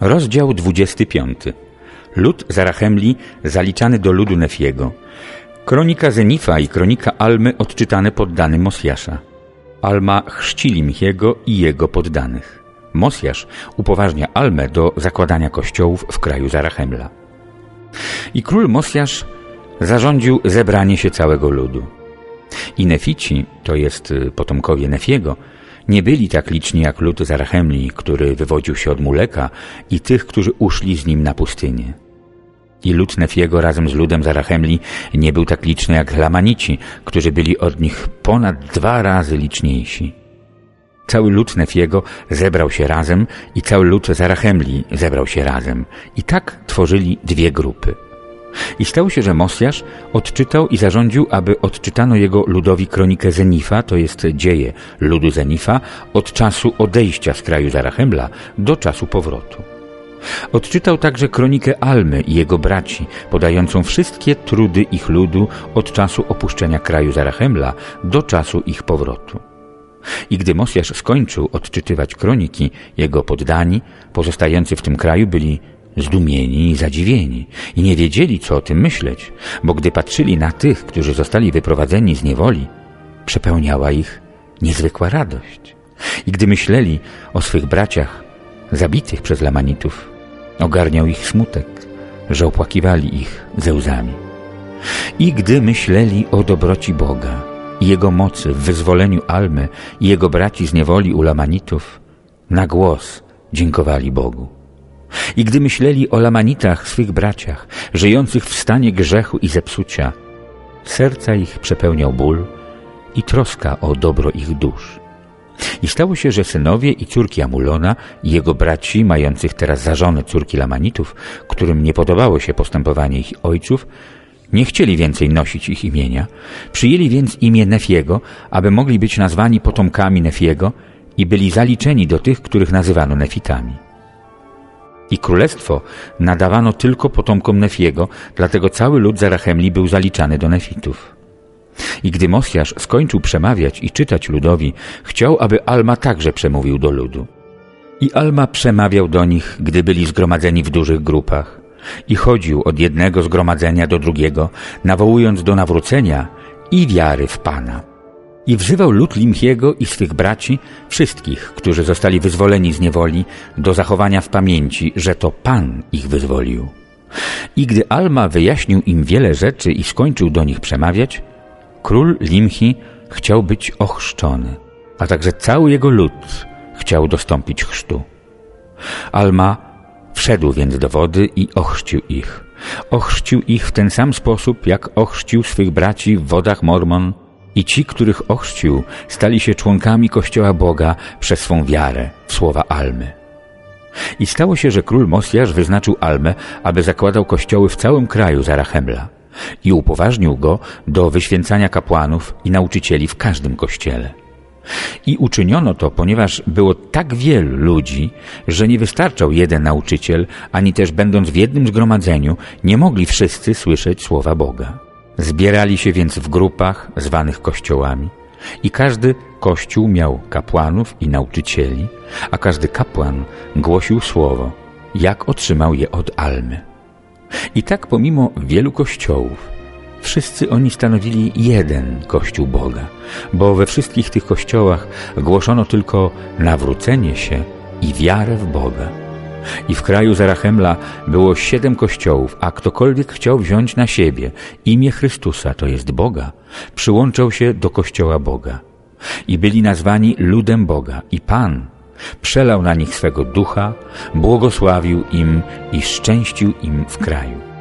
Rozdział 25. Lud Zarachemli zaliczany do ludu Nefiego. Kronika Zenifa i kronika Almy odczytane poddanym Mosjasza. Alma chrzcili Michiego i jego poddanych. Mosjasz upoważnia Almę do zakładania kościołów w kraju Zarachemla. I król Mosjasz zarządził zebranie się całego ludu. I Nefici, to jest y, potomkowie Nefiego, nie byli tak liczni jak lud Zarachemli, który wywodził się od Muleka i tych, którzy uszli z nim na pustynię. I lud Nefiego razem z ludem Zarachemli nie był tak liczny jak Lamanici, którzy byli od nich ponad dwa razy liczniejsi. Cały lud Nefiego zebrał się razem i cały lud Zarachemli zebrał się razem. I tak tworzyli dwie grupy – i stało się, że Mosjasz odczytał i zarządził, aby odczytano jego ludowi kronikę Zenifa, to jest dzieje ludu Zenifa, od czasu odejścia z kraju Zarachemla do czasu powrotu. Odczytał także kronikę Almy i jego braci, podającą wszystkie trudy ich ludu od czasu opuszczenia kraju Zarachemla do czasu ich powrotu. I gdy Mosjasz skończył odczytywać kroniki, jego poddani, pozostający w tym kraju, byli zdumieni i zadziwieni i nie wiedzieli, co o tym myśleć, bo gdy patrzyli na tych, którzy zostali wyprowadzeni z niewoli, przepełniała ich niezwykła radość. I gdy myśleli o swych braciach zabitych przez Lamanitów, ogarniał ich smutek, że opłakiwali ich ze łzami. I gdy myśleli o dobroci Boga i Jego mocy w wyzwoleniu Almy i Jego braci z niewoli u Lamanitów, na głos dziękowali Bogu. I gdy myśleli o Lamanitach, swych braciach, żyjących w stanie grzechu i zepsucia, serca ich przepełniał ból i troska o dobro ich dusz. I stało się, że synowie i córki Amulona i jego braci, mających teraz za żonę córki Lamanitów, którym nie podobało się postępowanie ich ojców, nie chcieli więcej nosić ich imienia, przyjęli więc imię Nefiego, aby mogli być nazwani potomkami Nefiego i byli zaliczeni do tych, których nazywano Nefitami. I królestwo nadawano tylko potomkom Nefiego, dlatego cały lud Zarachemli był zaliczany do Nefitów. I gdy Mosjasz skończył przemawiać i czytać ludowi, chciał, aby Alma także przemówił do ludu. I Alma przemawiał do nich, gdy byli zgromadzeni w dużych grupach. I chodził od jednego zgromadzenia do drugiego, nawołując do nawrócenia i wiary w Pana. I wzywał lud Limchiego i swych braci, wszystkich, którzy zostali wyzwoleni z niewoli, do zachowania w pamięci, że to Pan ich wyzwolił. I gdy Alma wyjaśnił im wiele rzeczy i skończył do nich przemawiać, król Limchi chciał być ochrzczony, a także cały jego lud chciał dostąpić chrztu. Alma wszedł więc do wody i ochrzcił ich. Ochrzcił ich w ten sam sposób, jak ochrzcił swych braci w wodach Mormon i ci, których ochrzcił, stali się członkami Kościoła Boga przez swą wiarę w słowa Almy. I stało się, że król Mosjasz wyznaczył Almę, aby zakładał kościoły w całym kraju Zarachemla i upoważnił go do wyświęcania kapłanów i nauczycieli w każdym kościele. I uczyniono to, ponieważ było tak wielu ludzi, że nie wystarczał jeden nauczyciel, ani też będąc w jednym zgromadzeniu, nie mogli wszyscy słyszeć słowa Boga. Zbierali się więc w grupach zwanych kościołami i każdy kościół miał kapłanów i nauczycieli, a każdy kapłan głosił słowo, jak otrzymał je od Almy. I tak pomimo wielu kościołów, wszyscy oni stanowili jeden Kościół Boga, bo we wszystkich tych kościołach głoszono tylko nawrócenie się i wiarę w Boga. I w kraju Zarachemla było siedem kościołów, a ktokolwiek chciał wziąć na siebie imię Chrystusa, to jest Boga, przyłączał się do kościoła Boga. I byli nazwani ludem Boga. I Pan przelał na nich swego ducha, błogosławił im i szczęścił im w kraju.